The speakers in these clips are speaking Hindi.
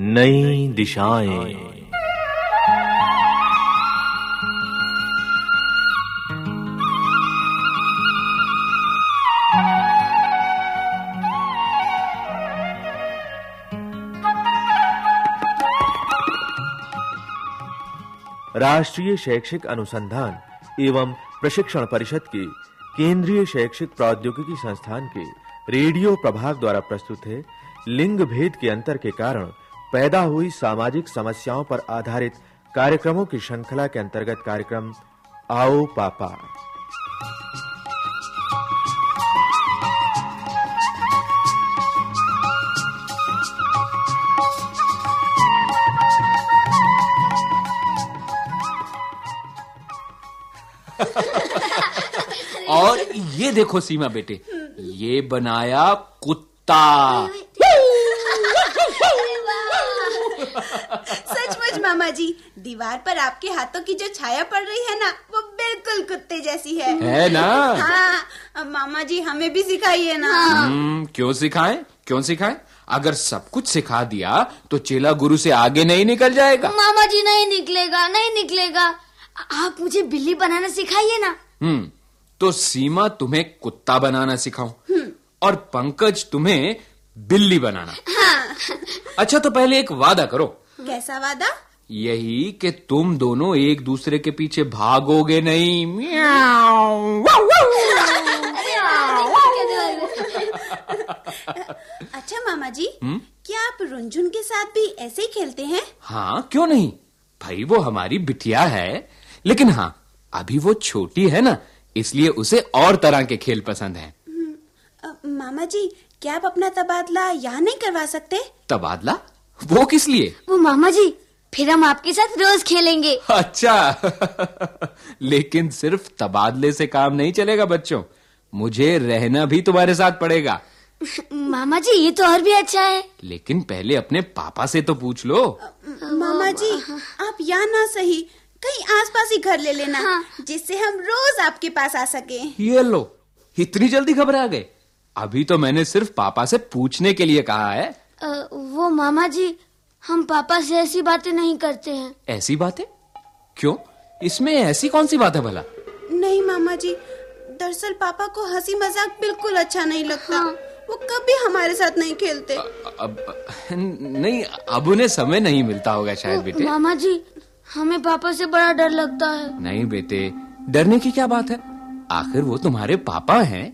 नई दिशाएँ। राष्ट्रीय शैक्षिक अनुसंधान एवं प्रशिक्षण परिषद के केंद्रीय शैक्षिक प्रौद्योगिकी संस्थान के रेडियो प्रभाग द्वारा प्रस्तुत है। लिंग भेद के अंतर के कारण पैदा हुई सामाजिक समस्याओं पर आधारित कार्यक्रमों की श्रृंखला के अंतर्गत कार्यक्रम आओ पापा। और ये देखो सीमा बेटे ये बनाया कुत्ता। सचमुच मामा जी दीवार पर आपके हाथों की जो छाया पड़ रही है ना वो बिल्कुल कुत्ते जैसी है। है ना? हाँ अब मामा जी हमें भी सिखाइए ना। हम्म, क्यों सिखाएँ? क्यों सिखाएँ? अगर सब कुछ सिखा दिया तो चेला गुरु से आगे नहीं निकल जाएगा। मामा जी नहीं निकलेगा नहीं निकलेगा। आप मुझे बिल्ली बनाना सिखाइए ना। हम्म तो सीमा तुम्हें कुत्ता बनाना सिखाऊं। और पंकज तुम्हें बिल्ली बनाना। अच्छा तो पहले एक वादा करो। कैसा वादा? यही कि तुम दोनों एक दूसरे के पीछे भागोगे नहीं। अच्छा मामा जी क्या आप रुंझुन के साथ भी ऐसे ही खेलते हैं? हाँ क्यों नहीं? भाई वो हमारी बिटिया है। लेकिन हाँ अभी वो छोटी है ना इसलिए उसे और तरह के खेल पसंद हैं। मामा जी क्या आप अपना तबादला यहाँ नहीं करवा सकते? तबादला? वो किस लिए? वो मामा जी फिर हम आपके साथ रोज खेलेंगे। अच्छा। लेकिन सिर्फ़ तबादले से काम नहीं चलेगा बच्चों। मुझे रहना भी तुम्हारे साथ पड़ेगा। मामा जी ये तो और भी अच्छा है। लेकिन पहले अपने पापा से तो पूछ लो। मामा जी आप यहाँ ना सही कहीं आसपास ही घर ले लेना हाँ। जिससे हम रोज आपके पास आ सके। ये लो इतनी जल्दी घबरा गए। अभी तो मैंने सिर्फ़ पापा से पूछने के लिए कहा है। अ, वो मामा जी हम पापा से ऐसी बातें नहीं करते हैं। ऐसी बातें? क्यों? इसमें ऐसी कौन सी बात है भला? नहीं मामा जी दरअसल पापा को हँसी मज़ाक बिल्कुल अच्छा नहीं लगता। हाँ। वो कभी हमारे साथ नहीं खेलते। अ, अब नहीं अब उन्हें समय नहीं मिलता होगा शायद बेटे। मामा जी हमें पापा से बड़ा डर लगता है। नहीं बेटे डरने की क्या बात है? आखिर वो तुम्हारे पापा हैं।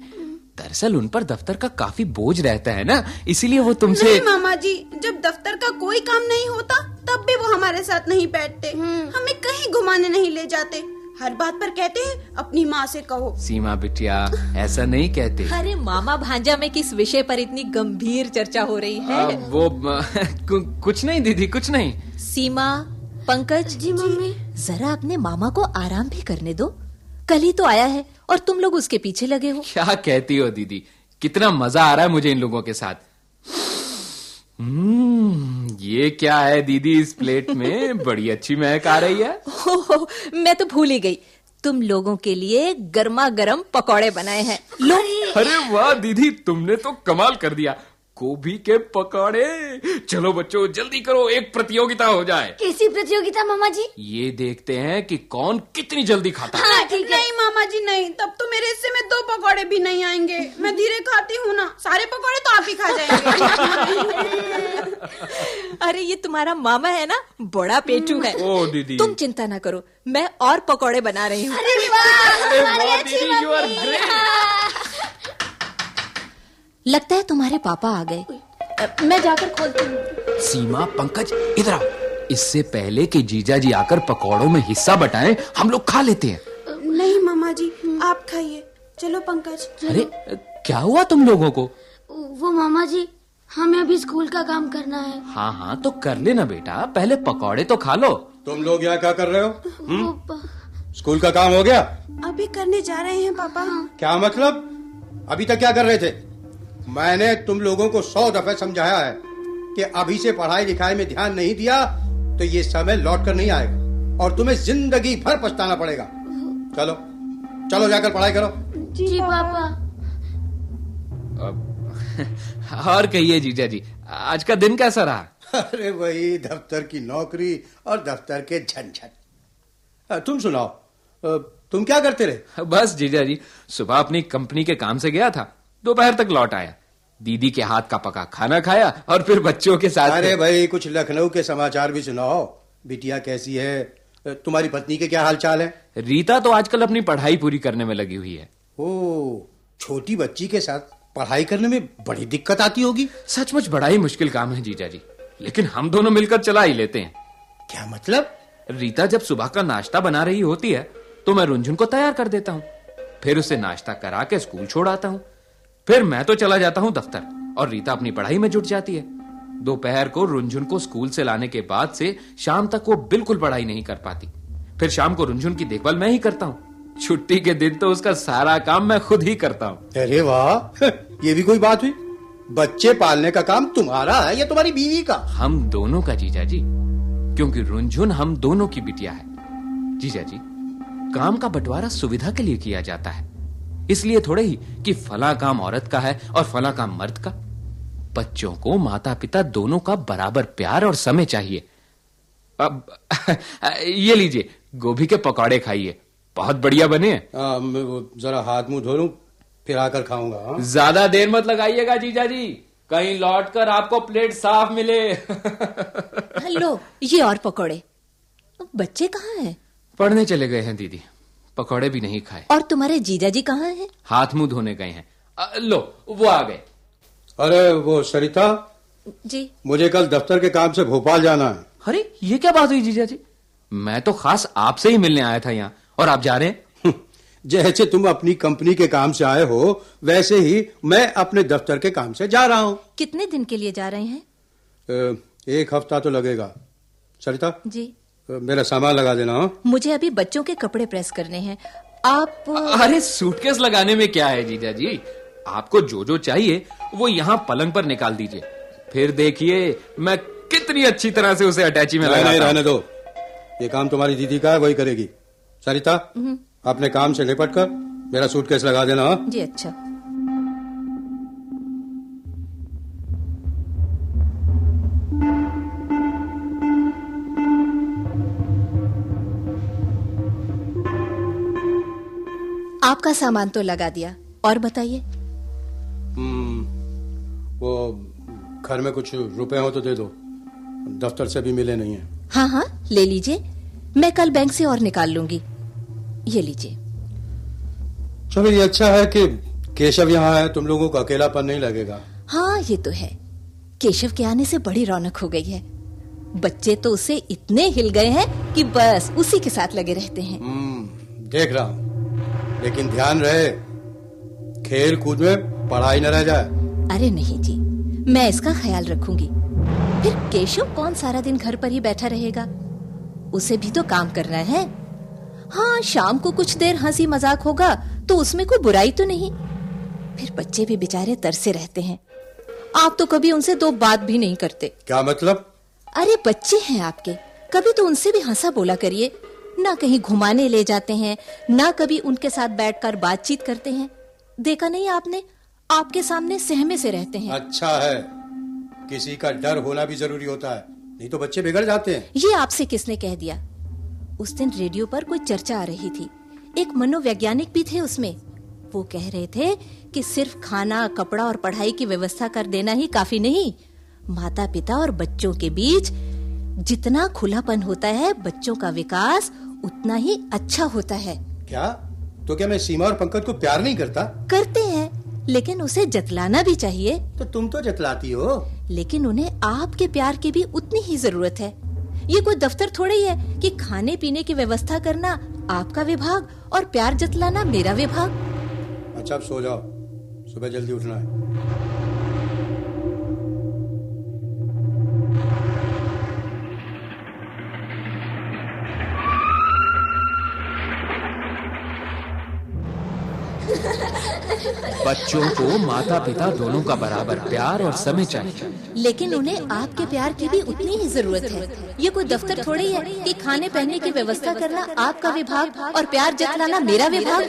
दरअसल उन पर दफ्तर का काफ़ी बोझ रहता है ना? इसीलिए वो तुमसे नहीं मामा जी जब दफ्तर का कोई काम नहीं होता तब भी वो हमारे साथ नहीं बैठते। हम्म। हमें कहीं घुमाने नहीं ले जाते। हर बात पर कहते हैं अपनी माँ से कहो। सीमा बिटिया ऐसा नहीं कहते। अरे मामा भांजा में किस विषय पर इतनी गंभीर चर्चा हो रही है? आ, वो कु- कुछ नहीं दीदी कुछ नहीं। सीमा पंकज? जी मम्मी। जरा अपने मामा को आराम भी करने दो। कल ही तो आया है। और तुम लोग उसके पीछे लगे हो। क्या कहती हो दीदी? कितना मज़ा आ रहा है मुझे इन लोगों के साथ। हम्म ये क्या है दीदी इस प्लेट में? बड़ी अच्छी महक आ रही है। हो, हो, मैं तो भूल ही गई। तुम लोगों के लिए गर्मा गर्म पकौड़े बनाए हैं। लो। अरे वाह दीदी तुमने तो कमाल कर दिया। गोभी के पकौड़े। चलो बच्चों जल्दी करो एक प्रतियोगिता हो जाए। कैसी प्रतियोगिता मामा जी ये देखते हैं कि कौन कितनी जल्दी खाता है। हाँ ठीक है। नहीं मामा जी नहीं। तब तो मेरे हिस्से में दो पकौड़े भी नहीं आएँगे। मैं धीरे खाती हूँ ना। सारे पकौड़े तो आप ही खा जाएँगे। अरे ये तुम्हारा मामा है ना? बड़ा पेटू है। ओ दीदी। तुम चिंता ना करो। मैं और पकौड़े बना रही हूँ अरे वाह अरे हमारी वाह अच्छी दीदी यू आर मम्मी। ग्रेट लगता है तुम्हारे पापा आ गए। मैं जाकर खोलती हूँ सीमा पंकज इधर आओ। इससे पहले कि जीजा जी आकर पकौड़ों में हिस्सा बटाएँ हम लोग खा लेते हैं। नहीं मामा जी आप खाइए। चलो पंकज। अरे क्या हुआ तुम लोगों को? वो मामा जी हमें अभी स्कूल का काम करना है। हाँ हाँ तो कर लेना बेटा। पहले पकौड़े तो खा लो। तुम लोग यहाँ क्या कर रहे हो? स्कूल का काम हो गया? अभी करने जा रहे हैं पापा। क्या मतलब? अभी तक क्या कर रहे थे? मैंने तुम लोगों को सौ दफे समझाया है कि अभी से पढ़ाई लिखाई में ध्यान नहीं दिया तो ये समय लौट कर नहीं आएगा और तुम्हें ज़िंदगी भर पछताना पड़ेगा। चलो चलो जाकर पढ़ाई करो। जी पापा। और कहिए जीजा जी आज का दिन कैसा रहा? अरे वही दफ्तर की नौकरी और दफ्तर के झंझट। तुम सुनाओ तुम क्या करते रहे? बस जीजा जी सुबह अपनी कंपनी के काम से गया था। दोपहर तक लौट आया। दीदी के हाथ का पका खाना खाया और फिर बच्चों के साथ अरे भाई कुछ लखनऊ के समाचार भी सुनाओ। बिटिया कैसी है? तुम्हारी पत्नी के क्या हाल चाल है? रीता तो आजकल अपनी पढ़ाई पूरी करने में लगी हुई है। ओ छोटी बच्ची के साथ पढ़ाई करने में बड़ी दिक्कत आती होगी। सचमुच बड़ा ही मुश्किल काम है जीजा जी लेकिन हम दोनों मिलकर चला ही लेते हैं। क्या मतलब? रीता जब सुबह का नाश्ता बना रही होती है तो मैं रुंझुन को तैयार कर देता हूँ। फिर उसे नाश्ता करा के स्कूल छोड़ आता हूँ। फिर मैं तो चला जाता हूँ दफ्तर और रीता अपनी पढ़ाई में जुट जाती है। दोपहर को रुंझुन को स्कूल से लाने के बाद से शाम तक वो बिल्कुल पढ़ाई नहीं कर पाती। फिर शाम को रुंझुन की देखभाल मैं ही करता हूँ। छुट्टी के दिन तो उसका सारा काम मैं खुद ही करता हूँ। अरे वाह ये भी कोई बात हुई? बच्चे पालने का काम तुम्हारा है या तुम्हारी बीवी का? हम दोनों का जीजा जी क्योंकि रुंझुन हम दोनों की बिटिया है। जीजा जी काम का बंटवारा सुविधा के लिए किया जाता है। इसलिए थोड़े ही कि फला काम औरत का है और फला काम मर्द का। बच्चों को माता पिता दोनों का बराबर प्यार और समय चाहिए। अब ये लीजिए गोभी के पकौड़े खाइए। बहुत बढ़िया बने हैं। मैं वो जरा हाथ मुँह धो लूँ फिर आकर खाऊँगा हाँ? ज़्यादा देर मत लगाइएगा जीजा जी। कहीं लौट कर आपको प्लेट साफ़ मिले। लो ये और पकोड़े। बच्चे कहाँ हैं? पढ़ने चले गए हैं दीदी। पकौड़े भी नहीं खाए। और तुम्हारे जीजा जी कहाँ हैं? हाथ मुँह धोने गए हैं। लो वो आ गए। अरे वो सरिता जी। मुझे कल दफ्तर के काम से भोपाल जाना है। अरे ये क्या बात हुई जीजा जी? मैं तो खास आपसे ही मिलने आया था यहाँ। और आप जा रहे हैं? जैसे तुम अपनी कंपनी के काम से आए हो वैसे ही मैं अपने दफ्तर के काम से जा रहा हूँ। कितने दिन के लिए जा रहे हैं? एक हफ़्ता तो लगेगा। सरिता? जी। मेरा सामान लगा देना हो। मुझे अभी बच्चों के कपड़े प्रेस करने हैं। आप अरे सूटकेस लगाने में क्या है जीजा जी? आपको जो जो चाहिए वो यहाँ पलंग पर निकाल दीजिए। फिर देखिए मैं कितनी अच्छी तरह से उसे अटैची में नहीं रहने दो। ये काम तुम्हारी दीदी का है वही करेगी। सरिता अपने काम से निपट कर मेरा सूटकेस लगा देना हाँ? जी अच्छा। आपका सामान तो लगा दिया। और बताइए। हम्म, वो घर में कुछ रुपए हो तो दे दो। दफ्तर से भी मिले नहीं है। हाँ हाँ ले लीजिए। मैं कल बैंक से और निकाल लूँगी। ये लीजिए। चलो ये अच्छा है कि केशव यहाँ है तुम लोगों को अकेलापन नहीं लगेगा। हाँ ये तो है। केशव के आने से बड़ी रौनक हो गई है। बच्चे तो उसे इतने हिल गए हैं कि बस उसी के साथ लगे रहते हैं। हम्म, देख रहा हूँ। लेकिन ध्यान रहे खेल कूद में पढ़ाई न रह जाए। अरे नहीं जी मैं इसका ख्याल रखूँगी। फिर केशव कौन सारा दिन घर पर ही बैठा रहेगा? उसे भी तो काम करना है। हाँ शाम को कुछ देर हँसी मज़ाक होगा तो उसमें कोई बुराई तो नहीं। फिर बच्चे भी बेचारे तरसे रहते हैं। आप तो कभी उनसे दो बात भी नहीं करते। क्या मतलब? अरे बच्चे हैं आपके। कभी तो उनसे भी हंसा बोला करिए। ना कहीं घुमाने ले जाते हैं ना कभी उनके साथ बैठकर बातचीत करते हैं। देखा नहीं आपने? आपके सामने सहमे से रहते हैं। अच्छा है। किसी का डर होना भी ज़रूरी होता है। नहीं तो बच्चे बिगड़ जाते हैं। ये आपसे किसने कह दिया? उस दिन रेडियो पर कोई चर्चा आ रही थी। एक मनोवैज्ञानिक भी थे उसमें। वो कह रहे थे कि सिर्फ़ खाना कपड़ा और पढ़ाई की व्यवस्था कर देना ही काफ़ी नहीं। माता पिता और बच्चों के बीच जितना खुलापन होता है बच्चों का विकास उतना ही अच्छा होता है। क्या? तो क्या मैं सीमा और पंकज को प्यार नहीं करता? करते हैं लेकिन उसे जतलाना भी चाहिए। तो तुम तो जतलाती हो। लेकिन उन्हें आपके प्यार की भी उतनी ही ज़रूरत है। ये कोई दफ्तर थोड़ा ही है कि खाने पीने की व्यवस्था करना आपका विभाग और प्यार जतलाना मेरा विभाग। अच्छा अब सो जाओ। सुबह जल्दी उठना है। बच्चों को माता पिता दोनों का बराबर प्यार और समय चाहिए। लेकिन उन्हें आपके प्यार की भी उतनी ही ज़रूरत है। ये कोई दफ्तर थोड़ी है कि खाने पहनने की व्यवस्था करना आपका विभाग और प्यार जतलाना मेरा विभाग?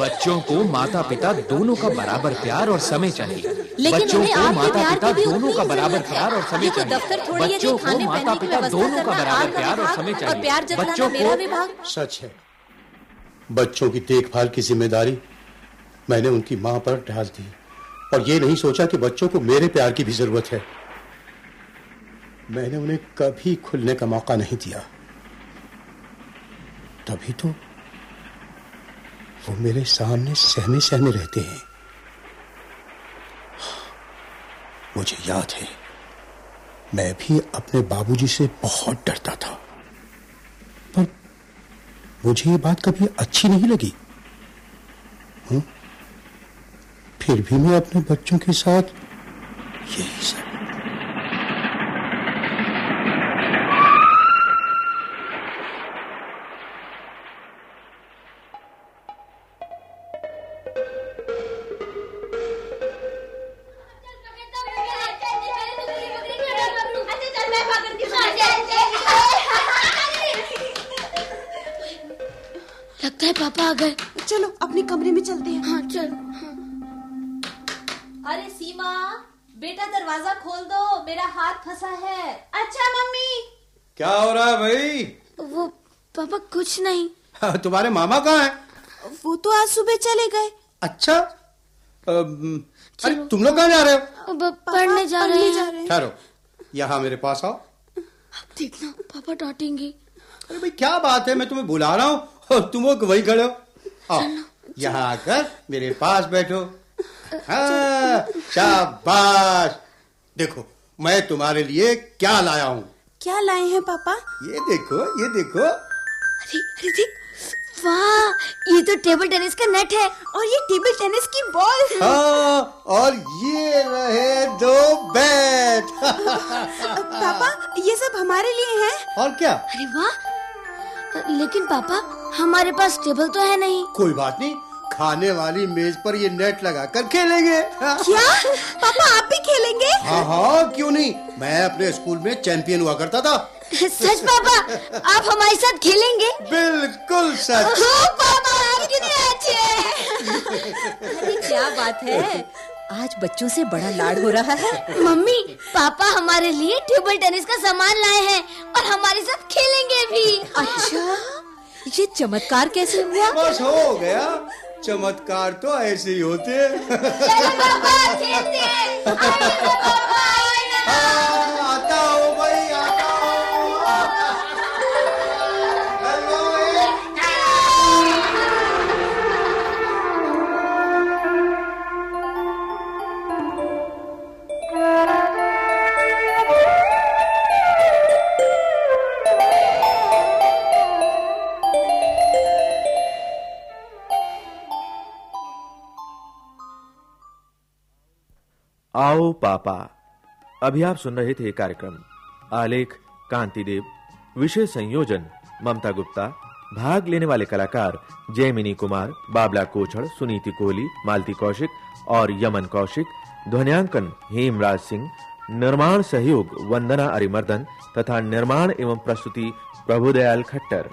बच्चों को माता पिता दोनों का बराबर प्यार और समय चाहिए। लेकिन बच्चों को माता पिता दोनों का बराबर प्यार और समय चाहिए। दफ्तर थोड़ी है कि बच्चों को खाने माता पिता दोनों का बराबर प्यार और समय चाहिए। बच्चों को सच है। बच्चों की देखभाल की ज़िम्मेदारी मैंने उनकी माँ पर डाल दी। और ये नहीं सोचा कि बच्चों को मेरे प्यार की भी ज़रूरत है। मैंने उन्हें कभी खुलने का मौका नहीं दिया। तभी तो वो मेरे सामने सहमे सहमे रहते हैं। मुझे याद है, मैं भी अपने बाबूजी से बहुत डरता था। पर मुझे ये बात कभी अच्छी नहीं लगी। हम्म? फिर भी मैं अपने बच्चों के साथ यही सब। लगता है पापा आ गए। चलो अपने कमरे में चलते हैं। हाँ चल। अरे सीमा बेटा दरवाज़ा खोल दो मेरा हाथ फंसा है। अच्छा मम्मी। क्या हो रहा है भाई? वो पापा कुछ नहीं। तुम्हारे मामा कहाँ हैं? वो तो आज सुबह चले गए। अच्छा। अरे तुम लोग कहाँ जा रहे हो? पढ़ने जा रहे हैं। ठहरो। यहाँ मेरे पास आओ। देखना पापा डांटेंगे। अरे भाई क्या बात है? मैं तुम्हें बुला रहा हूँ और तुम वही खड़े हो। आओ यहाँ आकर मेरे पास बैठो। हाँ शाबाश। देखो मैं तुम्हारे लिए क्या लाया हूँ? क्या लाए हैं पापा? ये देखो ये देखो। अरे अरे देख वाह ये तो टेबल टेनिस का नेट है और ये टेबल टेनिस की बॉल हाँ और ये रहे दो बैट। पापा ये सब हमारे लिए है। और क्या? अरे वाह लेकिन पापा हमारे पास टेबल तो है नहीं। कोई बात नहीं खाने वाली मेज पर ये नेट लगा कर खेलेंगे। क्या? पापा आप भी खेलेंगे? हाँ हाँ क्यों नहीं? मैं अपने स्कूल में चैंपियन हुआ करता था। सच पापा आप हमारे साथ खेलेंगे? बिल्कुल सच। हाँ पापा आप कितने अच्छे हैं। अरे क्या बात है? आज बच्चों से बड़ा लाड हो रहा है। मम्मी पापा हमारे लिए टेबल टेनिस का सामान लाए हैं और हमारे साथ खेलेंगे भी। अच्छा ये चमत्कार कैसे हुआ? बस हो गया। चमत्कार तो ऐसे ही होते हैं आओ पापा। अभी आप सुन रहे थे कार्यक्रम। आलेख कांति देव विषय संयोजन, ममता गुप्ता, भाग लेने वाले कलाकार, जयमिनी कुमार, बाबला कोछड़, सुनीति कोहली, मालती कौशिक और यमन कौशिक, ध्वनियांकन हेमराज सिंह, निर्माण सहयोग वंदना अरिमर्दन तथा निर्माण एवं प्रस्तुति प्रभुदयाल खट्टर।